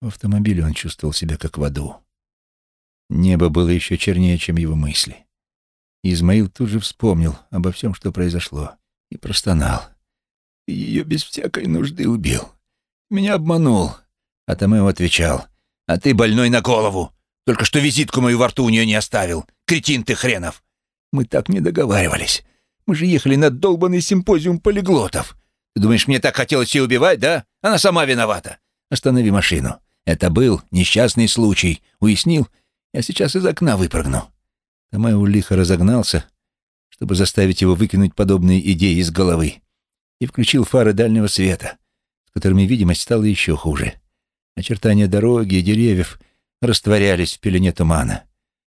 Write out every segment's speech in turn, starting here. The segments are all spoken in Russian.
В автомобиле он чувствовал себя как в аду. Небо было еще чернее, чем его мысли. Измаил тут же вспомнил обо всем, что произошло, и простонал. «Ты ее без всякой нужды убил. Меня обманул». А Томео отвечал. «А ты больной на голову. Только что визитку мою во рту у нее не оставил. Кретин ты хренов. Мы так не договаривались. Мы же ехали на долбанный симпозиум полиглотов. Ты думаешь, мне так хотелось ее убивать, да? Она сама виновата. Останови машину. Это был несчастный случай. Уяснил? Я сейчас из окна выпрыгну». Томео лихо разогнался, чтобы заставить его выкинуть подобные идеи из головы, и включил фары дальнего света, с которыми видимость стала еще хуже. Очертания дороги и деревьев растворялись в пелене тумана.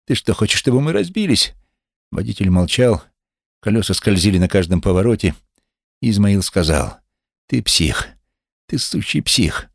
«Ты что, хочешь, чтобы мы разбились?» Водитель молчал, колеса скользили на каждом повороте, Измаил сказал, «Ты псих, ты сущий псих.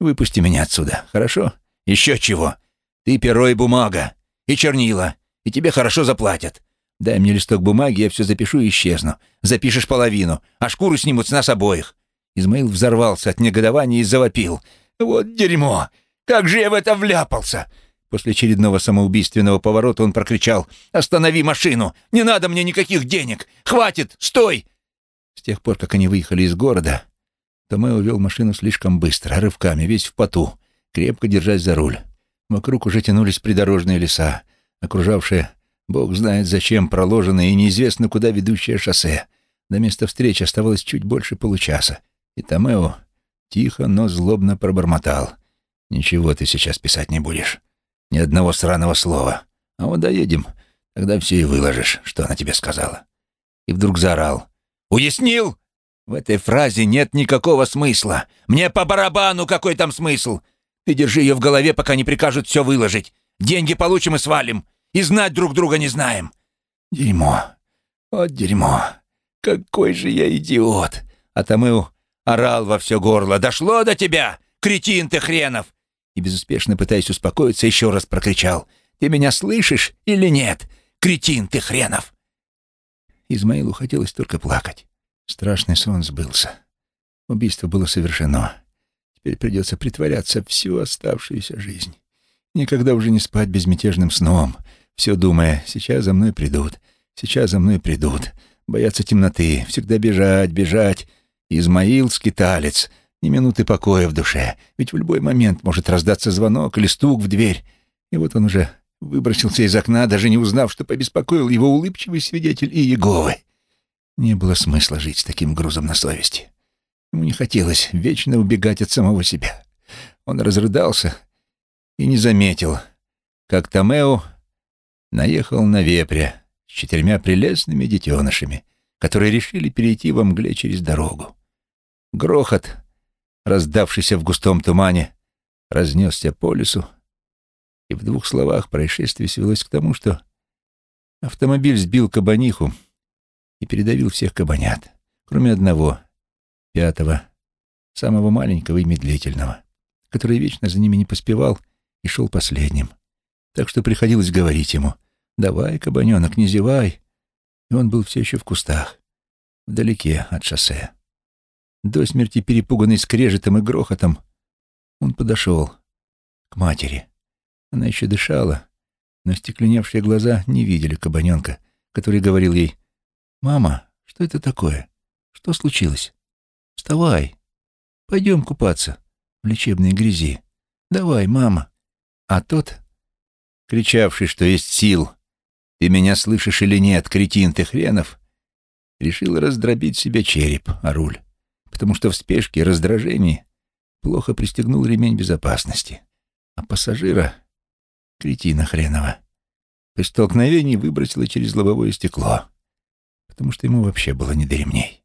Выпусти меня отсюда, хорошо? Еще чего? Ты перо и бумага, и чернила, и тебе хорошо заплатят. Дай мне листок бумаги, я все запишу и исчезну. Запишешь половину, а шкуру снимут с нас обоих». Измаил взорвался от негодования и завопил. «Вот дерьмо! Как же я в это вляпался!» После очередного самоубийственного поворота он прокричал «Останови машину! Не надо мне никаких денег! Хватит! Стой!» С тех пор, как они выехали из города, Томео вел машину слишком быстро, рывками, весь в поту, крепко держась за руль. Вокруг уже тянулись придорожные леса, окружавшие, бог знает зачем, проложенное и неизвестно куда ведущее шоссе. До места встречи оставалось чуть больше получаса, и Томео тихо, но злобно пробормотал. «Ничего ты сейчас писать не будешь. Ни одного сраного слова. А вот доедем, тогда все и выложишь, что она тебе сказала». И вдруг заорал. «Уяснил?» В этой фразе нет никакого смысла. Мне по барабану какой там смысл. Ты держи ее в голове, пока не прикажут все выложить. Деньги получим и свалим. И знать друг друга не знаем. Дерьмо. Вот дерьмо. Какой же я идиот. А Тамыл орал во все горло. Дошло до тебя, кретин ты хренов. И безуспешно пытаясь успокоиться, еще раз прокричал. Ты меня слышишь или нет, кретин ты хренов? Измаилу хотелось только плакать. Страшный сон сбылся. Убийство было совершено. Теперь придется притворяться всю оставшуюся жизнь. Никогда уже не спать безмятежным сном, все думая, сейчас за мной придут, сейчас за мной придут. Бояться темноты, всегда бежать, бежать. Измаил — скиталец, ни минуты покоя в душе, ведь в любой момент может раздаться звонок или стук в дверь. И вот он уже выбросился из окна, даже не узнав, что побеспокоил его улыбчивый свидетель и Иеговы. Не было смысла жить с таким грузом на совести. Ему не хотелось вечно убегать от самого себя. Он разрыдался и не заметил, как Томео наехал на вепря с четырьмя прелестными детенышами, которые решили перейти во мгле через дорогу. Грохот, раздавшийся в густом тумане, разнесся по лесу, и в двух словах происшествие свелось к тому, что автомобиль сбил кабаниху, и передавил всех кабанят, кроме одного, пятого, самого маленького и медлительного, который вечно за ними не поспевал и шел последним. Так что приходилось говорить ему «Давай, кабаненок, не зевай». И он был все еще в кустах, вдалеке от шоссе. До смерти перепуганный скрежетом и грохотом, он подошел к матери. Она еще дышала, но стекленевшие глаза не видели кабаненка, который говорил ей «Мама, что это такое? Что случилось? Вставай. Пойдем купаться в лечебной грязи. Давай, мама». А тот, кричавший, что есть сил, «Ты меня слышишь или нет, кретин ты хренов», решил раздробить себе череп о руль, потому что в спешке и раздражении плохо пристегнул ремень безопасности. А пассажира, кретина хренова, при столкновении выбросило через лобовое стекло потому что ему вообще было не до ремней.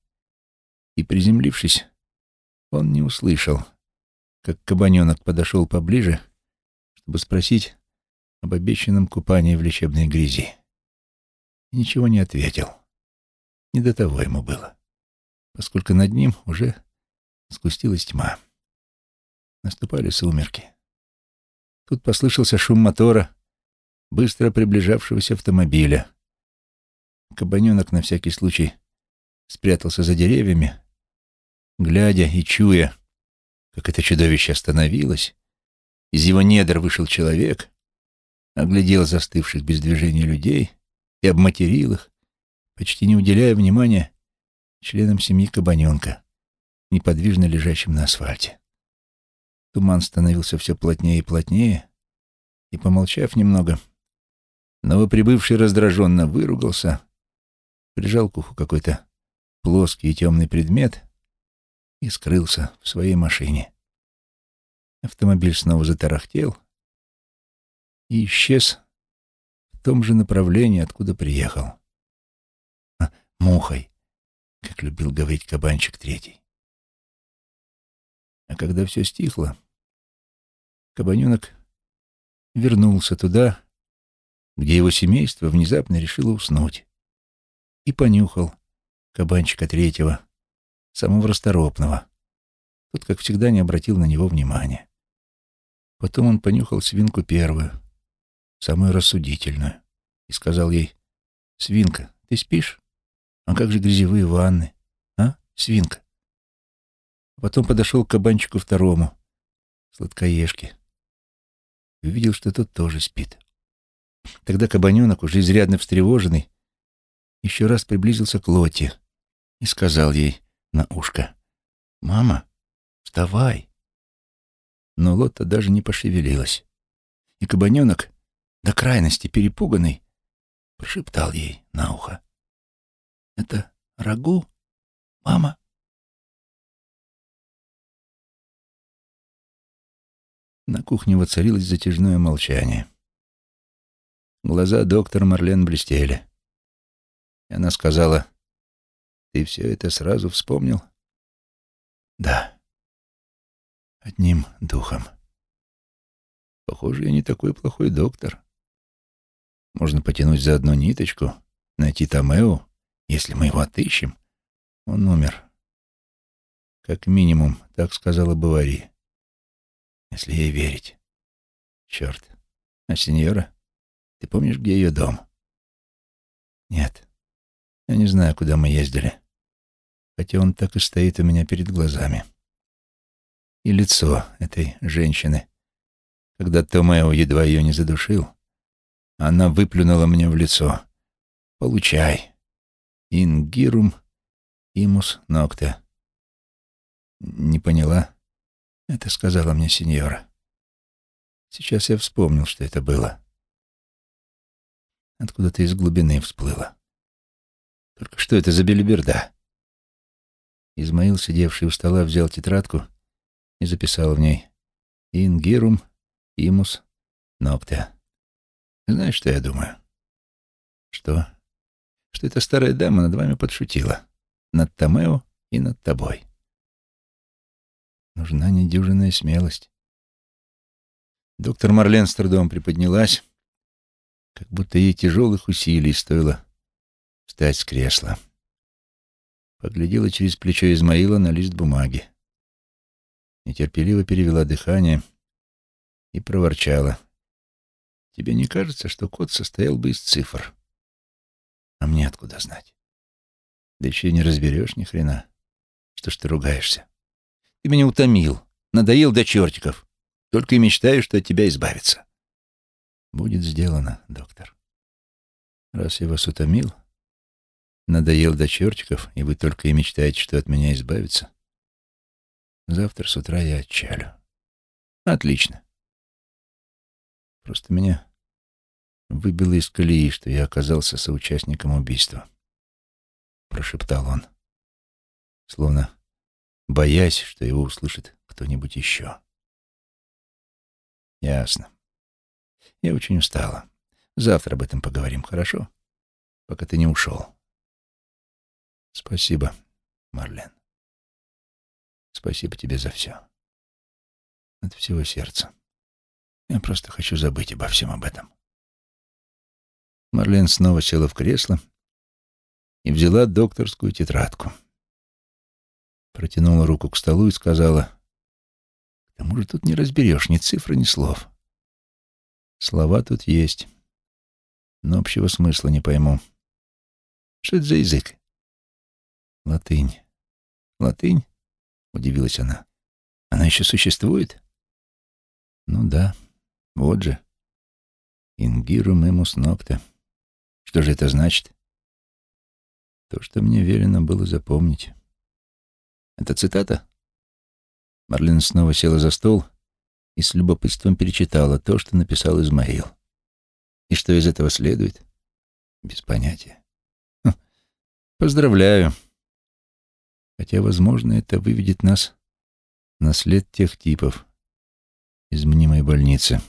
И, приземлившись, он не услышал, как кабаненок подошел поближе, чтобы спросить об обещанном купании в лечебной грязи. И ничего не ответил. Не до того ему было, поскольку над ним уже спустилась тьма. Наступали сумерки. Тут послышался шум мотора, быстро приближавшегося автомобиля — Кабаненок на всякий случай спрятался за деревьями, глядя и чуя, как это чудовище остановилось из его недр вышел человек, оглядел застывших без движения людей и обматерил их, почти не уделяя внимания членам семьи Кабаненка, неподвижно лежащим на асфальте. Туман становился все плотнее и плотнее, и, помолчав немного, новоприбывший раздраженно выругался, прижал к уху какой-то плоский и темный предмет и скрылся в своей машине. Автомобиль снова затарахтел и исчез в том же направлении, откуда приехал. А, мухой, как любил говорить кабанчик третий. А когда все стихло, кабаненок вернулся туда, где его семейство внезапно решило уснуть, и понюхал кабанчика третьего, самого расторопного. Тот, как всегда, не обратил на него внимания. Потом он понюхал свинку первую, самую рассудительную, и сказал ей, «Свинка, ты спишь? А как же грязевые ванны? А, свинка?» потом подошел к кабанчику второму, сладкоежке, и увидел, что тот тоже спит. Тогда кабаненок, уже изрядно встревоженный, еще раз приблизился к Лоте и сказал ей на ушко, «Мама, вставай!» но Лотта даже не пошевелилась. И кабаненок, до крайности перепуганный, прошептал ей на ухо. «Это рагу, мама?» На кухне воцарилось затяжное молчание. Глаза доктора Марлен блестели. И она сказала, «Ты все это сразу вспомнил?» «Да» одним духом. Похоже, я не такой плохой доктор. Можно потянуть за одну ниточку, найти Томео, если мы его отыщем. Он умер. Как минимум, так сказала Бавари. Если ей верить. Черт. А сеньора? Ты помнишь, где ее дом? Нет. Я не знаю, куда мы ездили. Хотя он так и стоит у меня перед глазами и лицо этой женщины. Когда Томео едва ее не задушил, она выплюнула мне в лицо. «Получай. Ингирум имус нокте». «Не поняла?» — это сказала мне сеньора. Сейчас я вспомнил, что это было. Откуда-то из глубины всплыло. Только что это за белиберда? Измаил, сидевший у стола, взял тетрадку — и записал в ней «Ингирум имус нокте». Знаешь, что я думаю? Что? Что эта старая дама над вами подшутила. Над Томео и над тобой. Нужна недюжинная смелость. Доктор Марлен с трудом приподнялась, как будто ей тяжелых усилий стоило встать с кресла. Поглядела через плечо Измаила на лист бумаги нетерпеливо перевела дыхание и проворчала. «Тебе не кажется, что код состоял бы из цифр? А мне откуда знать? Да еще и не разберешь ни хрена. Что ж ты ругаешься? Ты меня утомил, надоел до чертиков. Только и мечтаю, что от тебя избавиться». «Будет сделано, доктор. Раз я вас утомил, надоел до чертиков, и вы только и мечтаете, что от меня избавиться, Завтра с утра я отчалю. Отлично. Просто меня выбило из колеи, что я оказался соучастником убийства. Прошептал он, словно боясь, что его услышит кто-нибудь еще. Ясно. Я очень устала. Завтра об этом поговорим, хорошо? Пока ты не ушел. Спасибо, Марлен. Спасибо тебе за все. От всего сердца. Я просто хочу забыть обо всем об этом. Марлен снова села в кресло и взяла докторскую тетрадку. Протянула руку к столу и сказала, «К тому же тут не разберешь ни цифры, ни слов. Слова тут есть, но общего смысла не пойму. Что это за язык? Латынь. Латынь? — удивилась она. «Она еще существует?» Ну да, вот же. Ингирум эмус нокта. Что же это значит? То, что мне велено было запомнить. Это цитата? Марлен снова села за стол и с любопытством перечитала то, что написал Измаил. И что из этого следует? Без понятия. Хм. Поздравляю. Хотя, возможно, это выведет нас на след тех типов из мнимой больницы.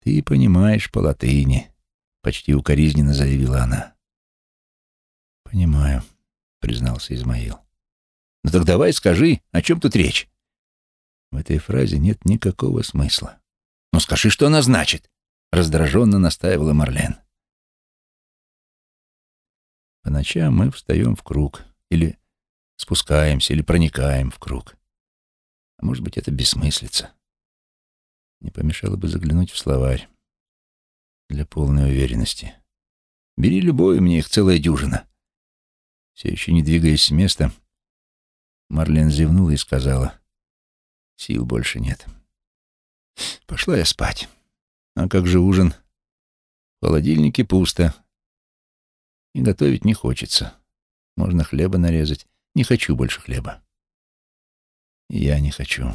Ты понимаешь по латыни, почти укоризненно заявила она. Понимаю, признался Измаил. Ну так давай скажи, о чем тут речь? В этой фразе нет никакого смысла. Ну скажи, что она значит, раздраженно настаивала Марлен. По ночам мы встаем в круг, или спускаемся, или проникаем в круг. А может быть, это бессмыслица. Не помешало бы заглянуть в словарь для полной уверенности. Бери любой, мне их целая дюжина. Все еще не двигаясь с места, Марлен зевнула и сказала, «Сил больше нет. Пошла я спать. А как же ужин? В холодильнике пусто. И готовить не хочется. Можно хлеба нарезать. Не хочу больше хлеба. Я не хочу.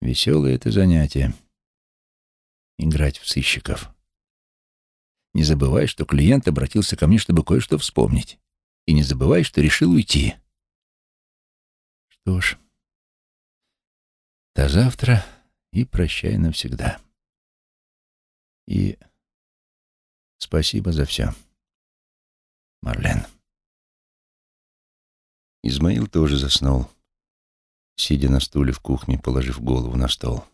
Веселое это занятие. Играть в сыщиков. Не забывай, что клиент обратился ко мне, чтобы кое-что вспомнить. И не забывай, что решил уйти. Что ж, до завтра и прощай навсегда. И спасибо за все, Марлен. Измаил тоже заснул, сидя на стуле в кухне, положив голову на стол.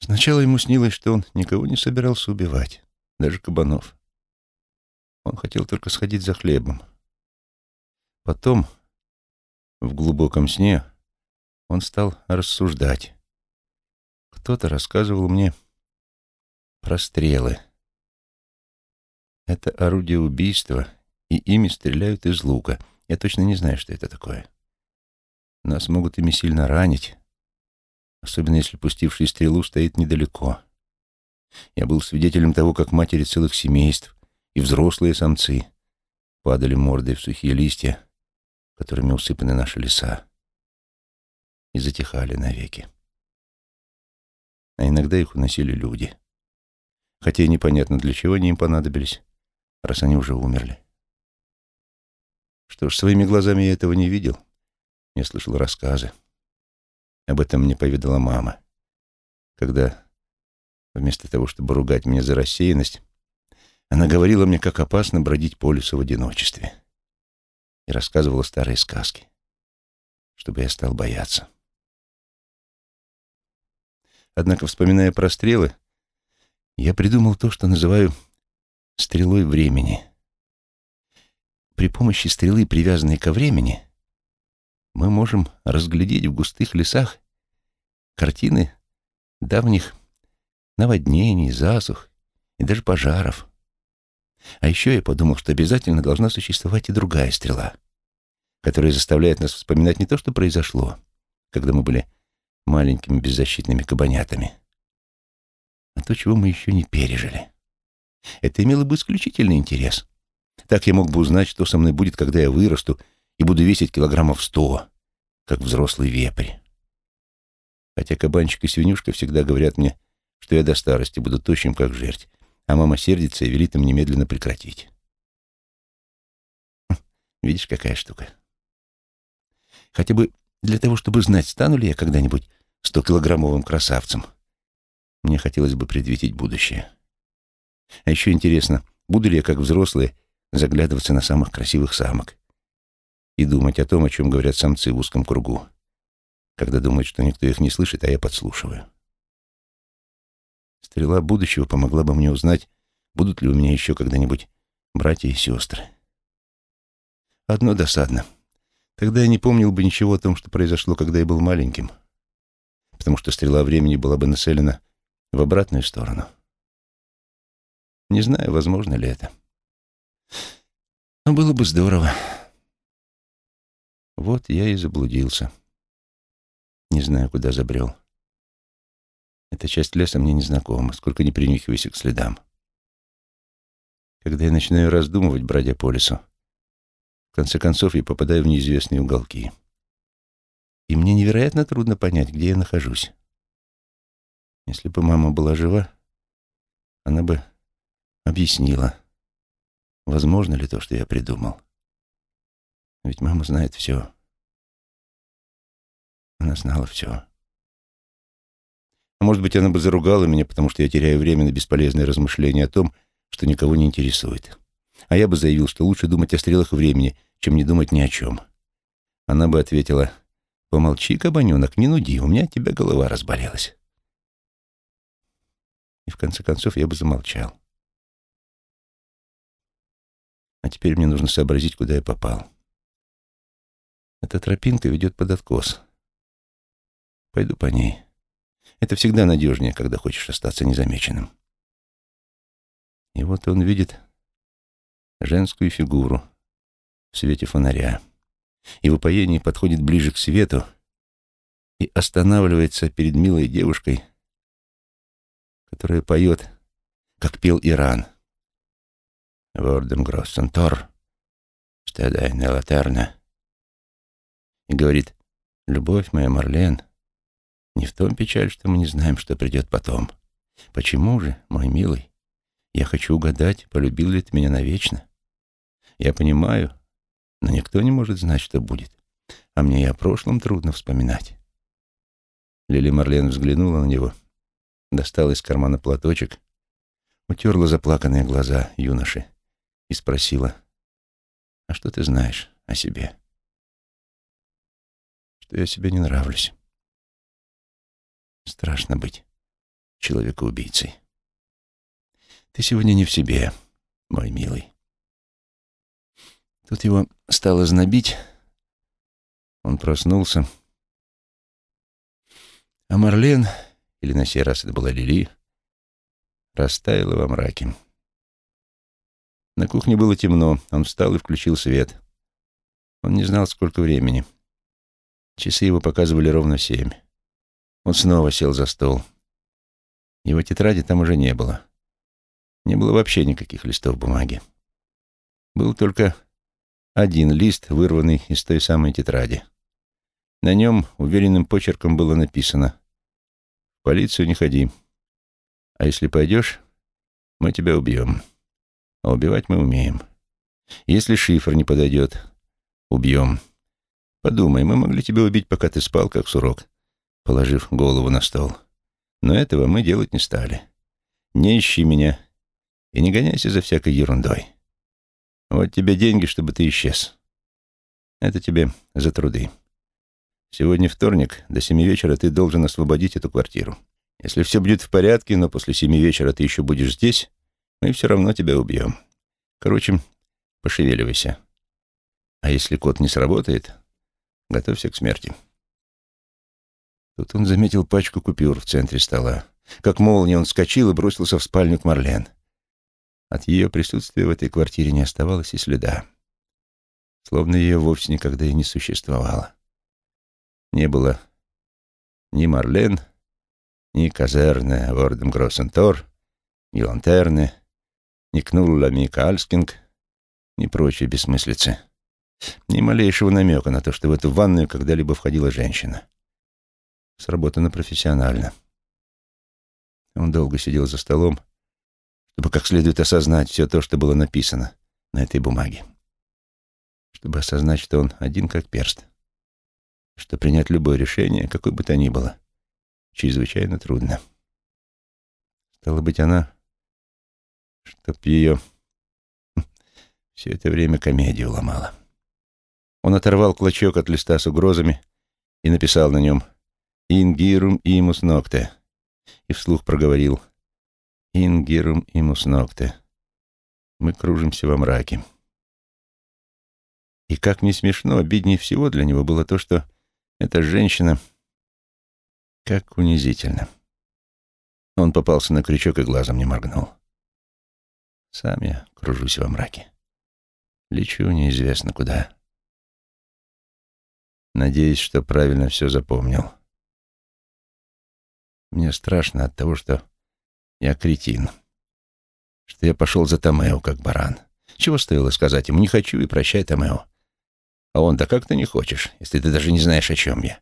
Сначала ему снилось, что он никого не собирался убивать, даже кабанов. Он хотел только сходить за хлебом. Потом в глубоком сне он стал рассуждать. Кто-то рассказывал мне про стрелы. Это орудие убийства, и ими стреляют из лука. Я точно не знаю, что это такое. Нас могут ими сильно ранить, особенно если пустивший стрелу стоит недалеко. Я был свидетелем того, как матери целых семейств и взрослые самцы падали мордой в сухие листья, которыми усыпаны наши леса, и затихали навеки. А иногда их уносили люди. Хотя непонятно, для чего они им понадобились, раз они уже умерли. Что ж, своими глазами я этого не видел. Я слышал рассказы. Об этом мне поведала мама, когда, вместо того, чтобы ругать меня за рассеянность, она говорила мне, как опасно бродить по лесу в одиночестве и рассказывала старые сказки, чтобы я стал бояться. Однако, вспоминая про стрелы, я придумал то, что называю стрелой времени. При помощи стрелы, привязанной ко времени, мы можем разглядеть в густых лесах картины давних наводнений, засух и даже пожаров. А еще я подумал, что обязательно должна существовать и другая стрела, которая заставляет нас вспоминать не то, что произошло, когда мы были маленькими беззащитными кабанятами, а то, чего мы еще не пережили. Это имело бы исключительный интерес. Так я мог бы узнать, что со мной будет, когда я вырасту и буду весить килограммов сто, как взрослый вепрь. Хотя кабанчик и свинюшка всегда говорят мне, что я до старости буду тощим, как жерть, а мама сердится и велит им немедленно прекратить. Видишь, какая штука. Хотя бы для того, чтобы знать, стану ли я когда-нибудь стокилограммовым красавцем. Мне хотелось бы предвидеть будущее. А еще интересно, буду ли я, как взрослые, заглядываться на самых красивых самок и думать о том, о чем говорят самцы в узком кругу, когда думают, что никто их не слышит, а я подслушиваю. Стрела будущего помогла бы мне узнать, будут ли у меня еще когда-нибудь братья и сестры. Одно досадно. Тогда я не помнил бы ничего о том, что произошло, когда я был маленьким, потому что стрела времени была бы нацелена в обратную сторону. Не знаю, возможно ли это. Но было бы здорово. Вот я и заблудился. Не знаю, куда забрел. Эта часть леса мне незнакома, сколько не принюхиваюсь к следам. Когда я начинаю раздумывать, бродя по лесу, в конце концов я попадаю в неизвестные уголки. И мне невероятно трудно понять, где я нахожусь. Если бы мама была жива, она бы объяснила, возможно ли то, что я придумал. Ведь мама знает все. Она знала все. А может быть, она бы заругала меня, потому что я теряю время на бесполезные размышления о том, что никого не интересует. А я бы заявил, что лучше думать о стрелах времени, чем не думать ни о чем. Она бы ответила, «Помолчи, кабаненок, не нуди, у меня от тебя голова разболелась». И в конце концов я бы замолчал. А теперь мне нужно сообразить, куда я попал. Эта тропинка ведет под откос. Пойду по ней. Это всегда надежнее, когда хочешь остаться незамеченным. И вот он видит женскую фигуру в свете фонаря. И в упоении подходит ближе к свету и останавливается перед милой девушкой, которая поет, как пел Иран. «Вордем гроссен тор, стедай не латерна». И говорит, «Любовь моя, Марлен, не в том печаль, что мы не знаем, что придет потом. Почему же, мой милый? Я хочу угадать, полюбил ли ты меня навечно. Я понимаю, но никто не может знать, что будет. А мне и о прошлом трудно вспоминать. Лили Марлен взглянула на него, достала из кармана платочек, утерла заплаканные глаза юноши и спросила, «А что ты знаешь о себе?» «Что я себе не нравлюсь». Страшно быть человекоубийцей. Ты сегодня не в себе, мой милый. Тут его стало знобить. Он проснулся. А Марлен, или на сей раз это была Лили, растаяла во мраке. На кухне было темно. Он встал и включил свет. Он не знал, сколько времени. Часы его показывали ровно семь. Он снова сел за стол. Его тетради там уже не было. Не было вообще никаких листов бумаги. Был только один лист, вырванный из той самой тетради. На нем уверенным почерком было написано «В полицию не ходи. А если пойдешь, мы тебя убьем. А убивать мы умеем. Если шифр не подойдет, убьем. Подумай, мы могли тебя убить, пока ты спал, как сурок положив голову на стол. Но этого мы делать не стали. Не ищи меня и не гоняйся за всякой ерундой. Вот тебе деньги, чтобы ты исчез. Это тебе за труды. Сегодня вторник, до семи вечера ты должен освободить эту квартиру. Если все будет в порядке, но после семи вечера ты еще будешь здесь, мы все равно тебя убьем. Короче, пошевеливайся. А если код не сработает, готовься к смерти. Тут он заметил пачку купюр в центре стола. Как молния он вскочил и бросился в спальню к Марлен. От ее присутствия в этой квартире не оставалось и следа. Словно ее вовсе никогда и не существовало. Не было ни Марлен, ни Казерне Вордем Гроссентор, ни Лантерны, ни Кнулла Мика Альскинг, ни прочие бессмыслицы. Ни малейшего намека на то, что в эту ванную когда-либо входила женщина сработано профессионально. Он долго сидел за столом, чтобы как следует осознать все то, что было написано на этой бумаге. Чтобы осознать, что он один как перст. Что принять любое решение, какое бы то ни было, чрезвычайно трудно. Стало быть, она, чтоб ее все это время комедию ломала. Он оторвал клочок от листа с угрозами и написал на нем — «Ингирум имус нокте», и вслух проговорил «Ингирум имус нокте». Мы кружимся во мраке. И как не смешно, обиднее всего для него было то, что эта женщина как унизительно. Он попался на крючок и глазом не моргнул. Сам я кружусь во мраке. Лечу неизвестно куда. Надеюсь, что правильно все запомнил. Мне страшно от того, что я кретин, что я пошел за Томео, как баран. Чего стоило сказать ему «не хочу» и «прощай, Томео». А он «да как ты не хочешь, если ты даже не знаешь, о чем я».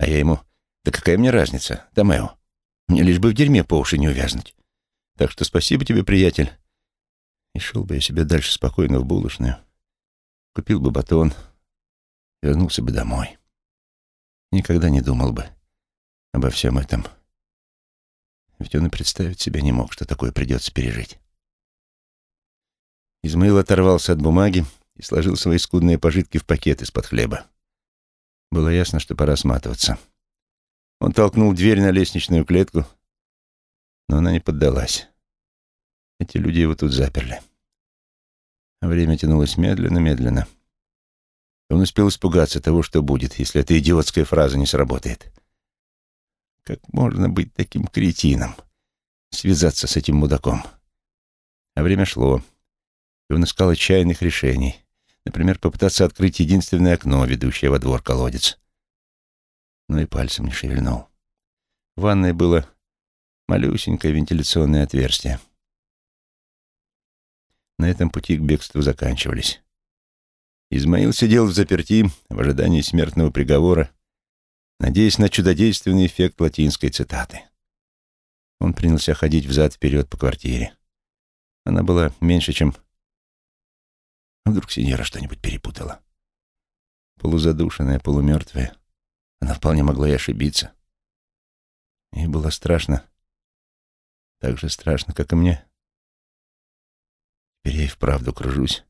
А я ему «да какая мне разница, Томео? Мне лишь бы в дерьме по уши не увязнуть. Так что спасибо тебе, приятель». И шел бы я себе дальше спокойно в булочную, купил бы батон, вернулся бы домой. Никогда не думал бы обо всем этом. Ведь он и представить себе не мог, что такое придется пережить. Измаил оторвался от бумаги и сложил свои скудные пожитки в пакет из-под хлеба. Было ясно, что пора сматываться. Он толкнул дверь на лестничную клетку, но она не поддалась. Эти люди его тут заперли. Время тянулось медленно-медленно. Он успел испугаться того, что будет, если эта идиотская фраза не сработает. Как можно быть таким кретином? Связаться с этим мудаком? А время шло, и он искал отчаянных решений. Например, попытаться открыть единственное окно, ведущее во двор колодец. Но и пальцем не шевельнул. В ванной было малюсенькое вентиляционное отверстие. На этом пути к бегству заканчивались. Измаил сидел в заперти в ожидании смертного приговора, надеясь на чудодейственный эффект латинской цитаты. Он принялся ходить взад-вперед по квартире. Она была меньше, чем... А вдруг Синьора что-нибудь перепутала? Полузадушенная, полумертвая. Она вполне могла и ошибиться. Ей было страшно. Так же страшно, как и мне. Теперь я и вправду кружусь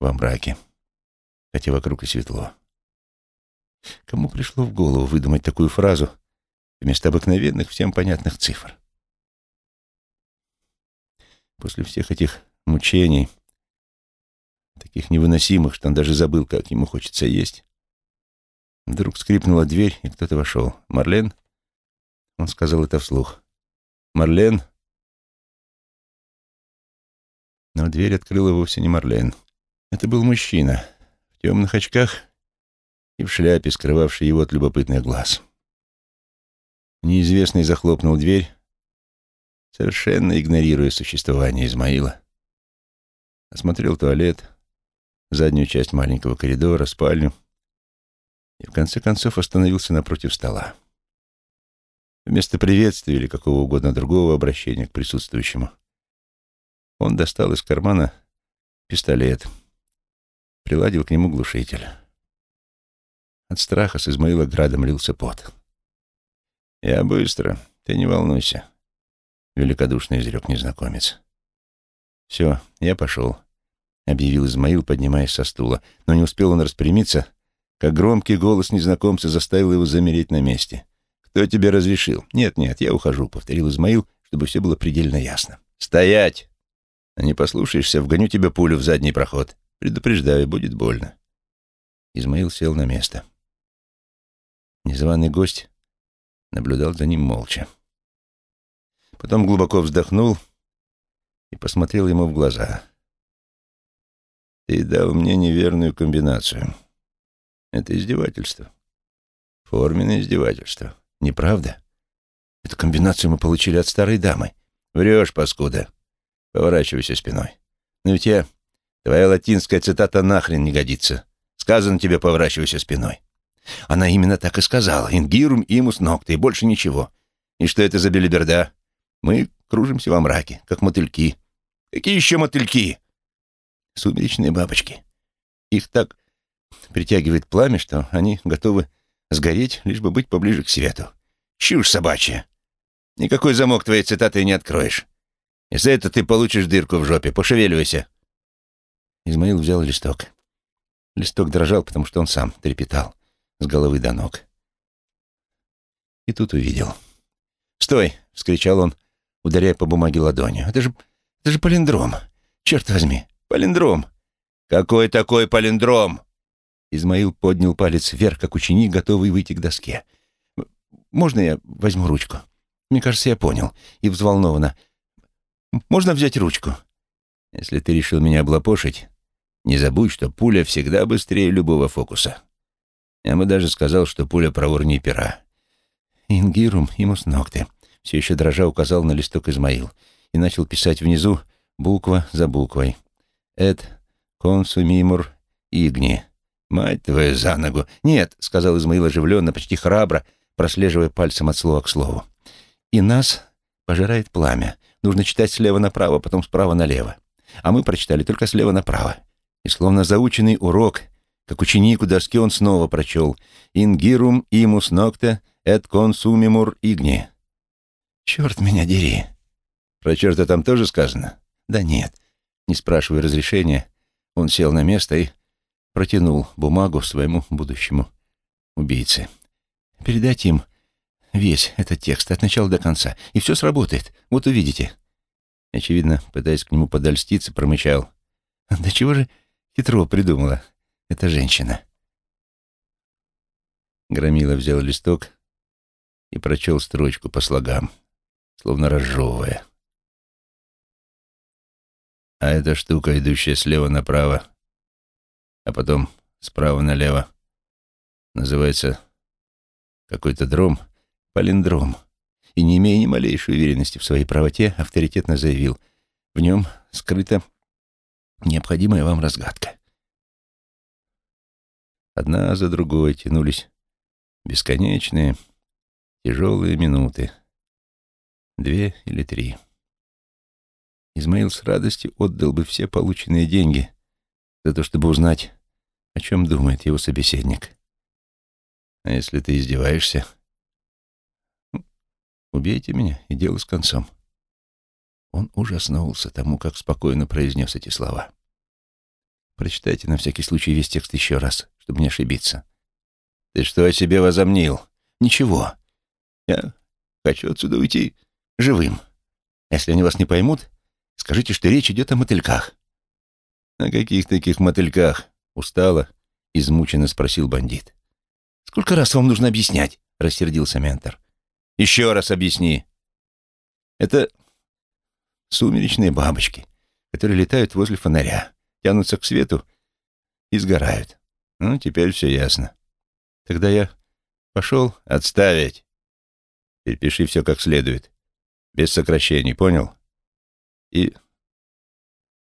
во мраке, хотя вокруг и светло. Кому пришло в голову выдумать такую фразу вместо обыкновенных всем понятных цифр? После всех этих мучений, таких невыносимых, что он даже забыл, как ему хочется есть, вдруг скрипнула дверь, и кто-то вошел. «Марлен?» Он сказал это вслух. «Марлен?» Но дверь открыла вовсе не Марлен. Это был мужчина в темных очках и в шляпе, скрывавшей его от любопытных глаз. Неизвестный захлопнул дверь, совершенно игнорируя существование Измаила. Осмотрел туалет, заднюю часть маленького коридора, спальню и в конце концов остановился напротив стола. Вместо приветствия или какого угодно другого обращения к присутствующему он достал из кармана пистолет, приладил к нему глушитель. От страха с Измаила градом лился пот. «Я быстро, ты не волнуйся», — великодушно изрек незнакомец. «Все, я пошел», — объявил Измаил, поднимаясь со стула. Но не успел он распрямиться, как громкий голос незнакомца заставил его замереть на месте. «Кто тебе разрешил?» «Нет, нет, я ухожу», — повторил Измаил, чтобы все было предельно ясно. «Стоять! Не послушаешься, вгоню тебе пулю в задний проход. Предупреждаю, будет больно». Измаил сел на место. Незваный гость наблюдал за ним молча. Потом глубоко вздохнул и посмотрел ему в глаза. «Ты дал мне неверную комбинацию. Это издевательство. Форменное издевательство. Неправда? Эту комбинацию мы получили от старой дамы. Врешь, паскуда. Поворачивайся спиной. Но ведь я... Твоя латинская цитата нахрен не годится. Сказано тебе, поворачивайся спиной. Она именно так и сказала. Ингирум имус ногта, и больше ничего. И что это за белиберда? Мы кружимся во мраке, как мотыльки. Какие еще мотыльки? Сумеречные бабочки. Их так притягивает пламя, что они готовы сгореть, лишь бы быть поближе к свету. Чушь собачья. Никакой замок твоей цитаты не откроешь. И за это ты получишь дырку в жопе. Пошевеливайся. Измаил взял листок. Листок дрожал, потому что он сам трепетал с головы до ног. И тут увидел. «Стой!» — вскричал он, ударяя по бумаге ладонью. «Это же... это же палиндром! Черт возьми! Палиндром!» «Какой такой палиндром?» Измаил поднял палец вверх, как ученик, готовый выйти к доске. «Можно я возьму ручку?» «Мне кажется, я понял». И взволнованно. «Можно взять ручку?» «Если ты решил меня облапошить, не забудь, что пуля всегда быстрее любого фокуса. Я бы даже сказал, что пуля проворнее пера. Ингирум имус ногте. Все еще дрожа указал на листок Измаил и начал писать внизу буква за буквой. «Эд консумимур игни». «Мать твою за ногу!» «Нет», — сказал Измаил оживленно, почти храбро, прослеживая пальцем от слова к слову. «И нас пожирает пламя. Нужно читать слева направо, потом справа налево. А мы прочитали только слева направо. И словно заученный урок, как ученик у доски он снова прочел «Ингирум имус нокте эт консумимур игни». «Черт меня дери!» «Про черта там тоже сказано?» «Да нет». Не спрашивая разрешения, он сел на место и протянул бумагу своему будущему убийце. «Передайте им весь этот текст от начала до конца, и все сработает. Вот увидите». Очевидно, пытаясь к нему подольститься, промычал. «Да чего же хитро придумала эта женщина?» Громила взял листок и прочел строчку по слогам, словно разжевывая. А эта штука, идущая слева направо, а потом справа налево, называется какой-то дром, палиндром. И, не имея ни малейшей уверенности в своей правоте, авторитетно заявил, в нем скрыта необходимая вам разгадка. Одна за другой тянулись бесконечные, тяжелые минуты. Две или три. Измаил с радостью отдал бы все полученные деньги за то, чтобы узнать, о чем думает его собеседник. А если ты издеваешься, убейте меня, и дело с концом. Он ужаснулся тому, как спокойно произнес эти слова. Прочитайте на всякий случай весь текст еще раз, чтобы не ошибиться. Ты что о себе возомнил? Ничего. Я хочу отсюда уйти живым. Если они вас не поймут, скажите, что речь идет о мотыльках. О каких таких мотыльках? Устало, измученно спросил бандит. Сколько раз вам нужно объяснять? Рассердился ментор. Еще раз объясни. Это сумеречные бабочки, которые летают возле фонаря, тянутся к свету и сгорают. Ну, теперь все ясно. Тогда я пошел отставить. Перепиши все как следует. Без сокращений, понял? И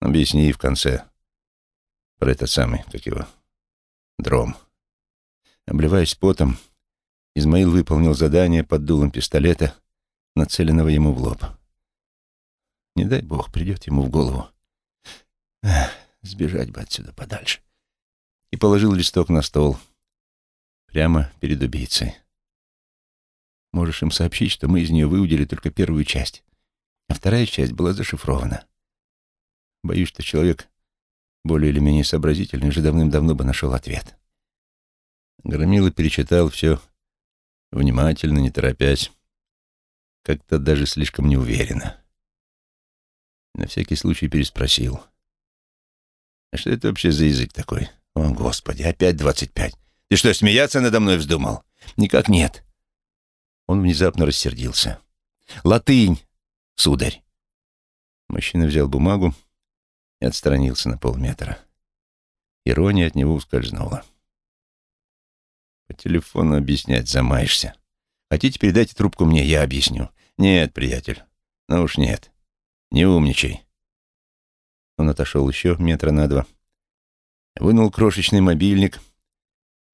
объясни в конце про этот самый, как его, дром. Обливаясь потом, Измаил выполнил задание под дулом пистолета, нацеленного ему в лоб. Не дай бог, придет ему в голову. Эх, сбежать бы отсюда подальше. И положил листок на стол, прямо перед убийцей. Можешь им сообщить, что мы из нее выудили только первую часть, а вторая часть была зашифрована. Боюсь, что человек более или менее сообразительный уже давным-давно бы нашел ответ. Громила перечитал все внимательно, не торопясь, как-то даже слишком неуверенно. На всякий случай переспросил. «А что это вообще за язык такой? О, Господи, опять двадцать пять. Ты что, смеяться надо мной вздумал? Никак нет». Он внезапно рассердился. «Латынь, сударь!» Мужчина взял бумагу и отстранился на полметра. Ирония от него ускользнула. По телефону объяснять замаешься. Хотите, передайте трубку мне, я объясню. Нет, приятель, ну уж нет. Не умничай. Он отошел еще метра на два, вынул крошечный мобильник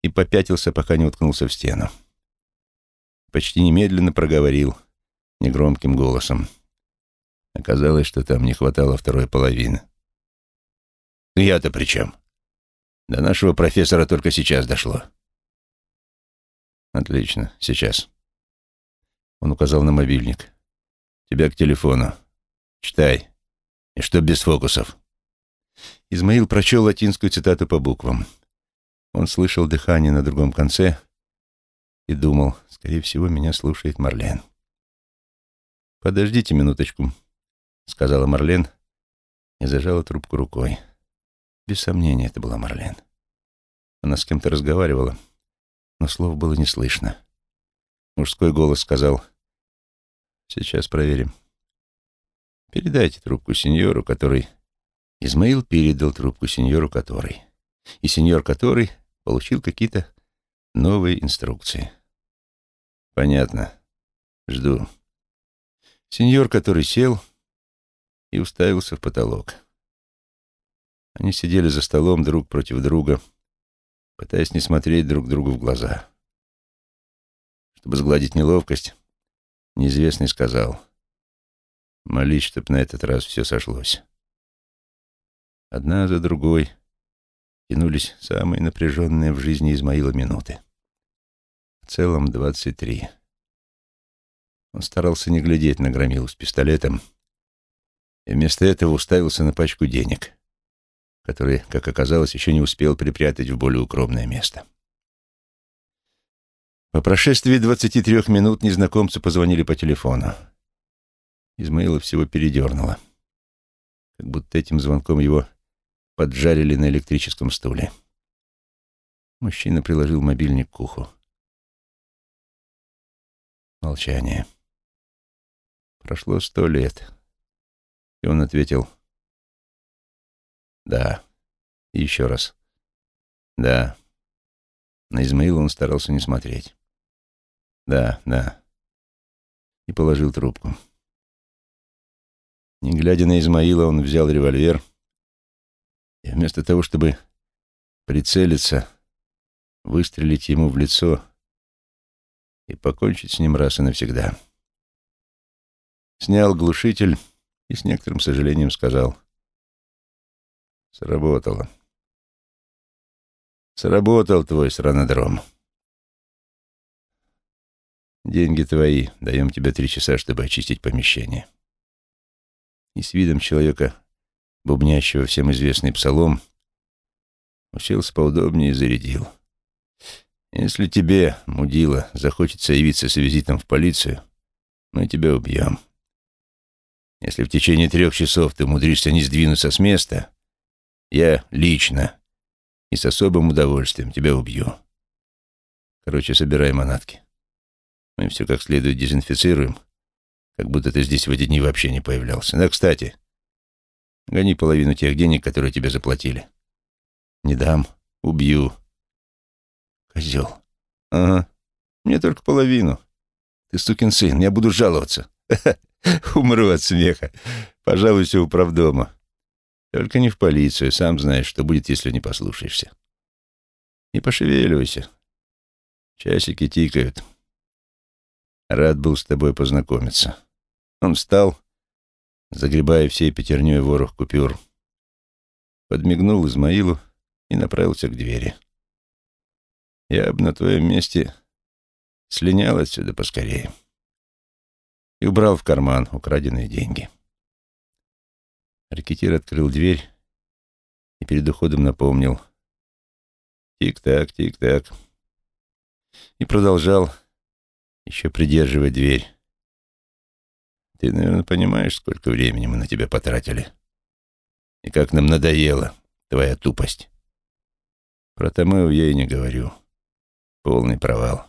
и попятился, пока не уткнулся в стену. Почти немедленно проговорил негромким голосом. Оказалось, что там не хватало второй половины. «Я-то при чем? До нашего профессора только сейчас дошло». «Отлично, сейчас». Он указал на мобильник. «Тебя к телефону. Читай. И что без фокусов?» Измаил прочел латинскую цитату по буквам. Он слышал дыхание на другом конце и думал, скорее всего, меня слушает Марлен. «Подождите минуточку», — сказала Марлен и зажала трубку рукой. Без сомнения, это была Марлен. Она с кем-то разговаривала, но слов было не слышно. Мужской голос сказал, «Сейчас проверим». «Передайте трубку сеньору, который...» Измаил передал трубку сеньору, который... И сеньор, который получил какие-то новые инструкции. «Понятно. Жду». Сеньор, который сел и уставился в потолок. Они сидели за столом друг против друга, пытаясь не смотреть друг другу в глаза. Чтобы сгладить неловкость, неизвестный сказал, «Молись, чтоб на этот раз все сошлось». Одна за другой тянулись самые напряженные в жизни Измаила минуты. В целом двадцать три. Он старался не глядеть на громилу с пистолетом и вместо этого уставился на пачку денег, которые, как оказалось, еще не успел припрятать в более укромное место. По прошествии двадцати трех минут незнакомцы позвонили по телефону. Измаила всего передернуло, как будто этим звонком его поджарили на электрическом стуле. Мужчина приложил мобильник к уху. Молчание. Прошло сто лет. И он ответил «Да». Еще раз «Да». На Измаила он старался не смотреть. «Да, да». И положил трубку. Не глядя на Измаила, он взял револьвер и вместо того, чтобы прицелиться, выстрелить ему в лицо и покончить с ним раз и навсегда. Снял глушитель и с некоторым сожалением сказал «Сработало. Сработал твой сранодром. Деньги твои, даем тебе три часа, чтобы очистить помещение». И с видом человека, бубнящего всем известный псалом, уселся поудобнее и зарядил. «Если тебе, мудила, захочется явиться с визитом в полицию, мы тебя убьем. Если в течение трех часов ты умудришься не сдвинуться с места, я лично и с особым удовольствием тебя убью. Короче, собирай манатки. Мы все как следует дезинфицируем, как будто ты здесь в эти дни вообще не появлялся. Да, кстати, Гони половину тех денег, которые тебе заплатили. Не дам. Убью. Козел. Ага. Мне только половину. Ты сукин сын, я буду жаловаться. Умру от смеха. Пожалуйся у правдома. Только не в полицию, сам знаешь, что будет, если не послушаешься. Не пошевеливайся. Часики тикают. Рад был с тобой познакомиться. Он встал загребая всей пятерней ворох купюр. Подмигнул Измаилу и направился к двери. «Я бы на твоем месте слинял отсюда поскорее» и убрал в карман украденные деньги. Ракетир открыл дверь и перед уходом напомнил «Тик-так, тик-так» и продолжал, еще придерживая дверь. Ты, наверное, понимаешь, сколько времени мы на тебя потратили. И как нам надоела твоя тупость. Про Томео я и не говорю. Полный провал.